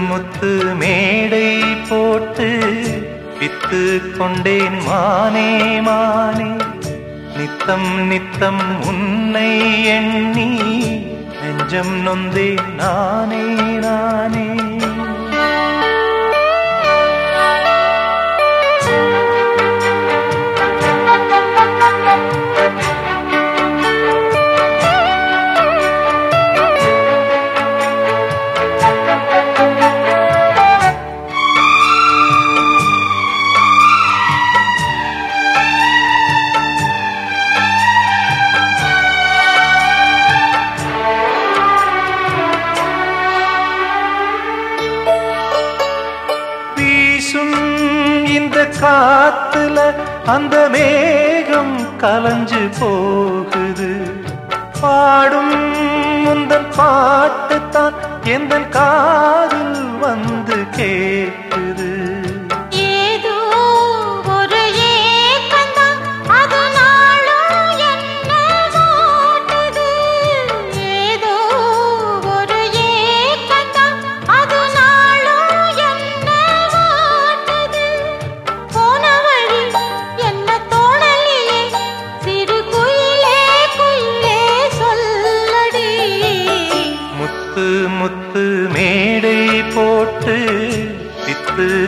முத்து மேடை போட்டு வித்து கொண்டேன் மானே மானே நித்தம் நித்தம் உன்னை எண்ணி நெஞ்சம் நொந்தேன் நானே நானே காத்துல அந்த மேகம் கலஞ்சு போகுது. பாடும் முந்தன் பாட்டுத்தான் எந்த காதில் வந்து கே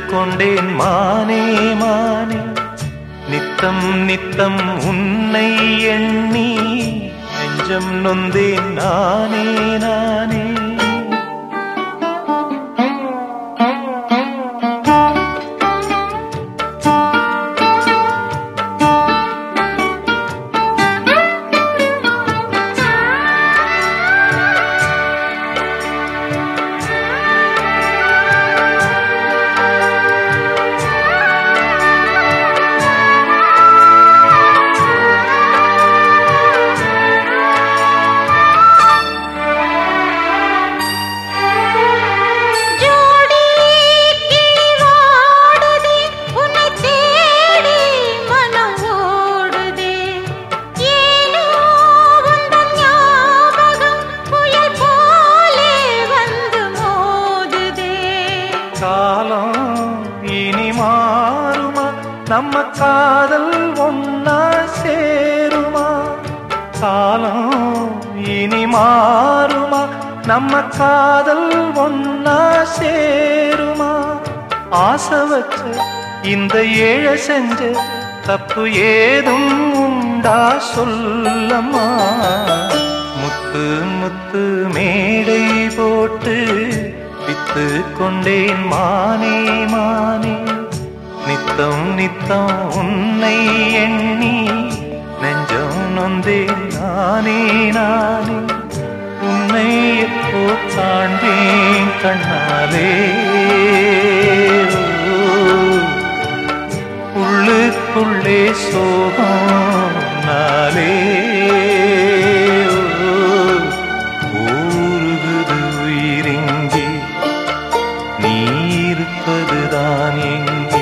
கொண்டேன். மானே மானே நித்தம் நித்தம் உன்னை எண்ணி நெஞ்சம் நொந்தேன். நானே நானே. நம்ம காதல் ஒன்னா சேருமா? காலம் இனி மாறுமா? நம்ம காதல் ஒன்னா சேருமா? ஆசை வச்ச இந்த ஏழை செஞ்ச தப்பு ஏதும் உண்டா சொல்லம்மா? முத்து முத்து மேடை போட்டு வித்து கொண்டேன் மானே மானே. நித்தம் நித்தம் உன்னை எண்ணி நெஞ்சம் நொந்தே நானே நானே. உன்னை எப்போ தாண்டேன் கண்ணாலே. உள்ளுக்குள்ளே சோகம் நாளே. நீ இருப்பதுதான் எங்கே?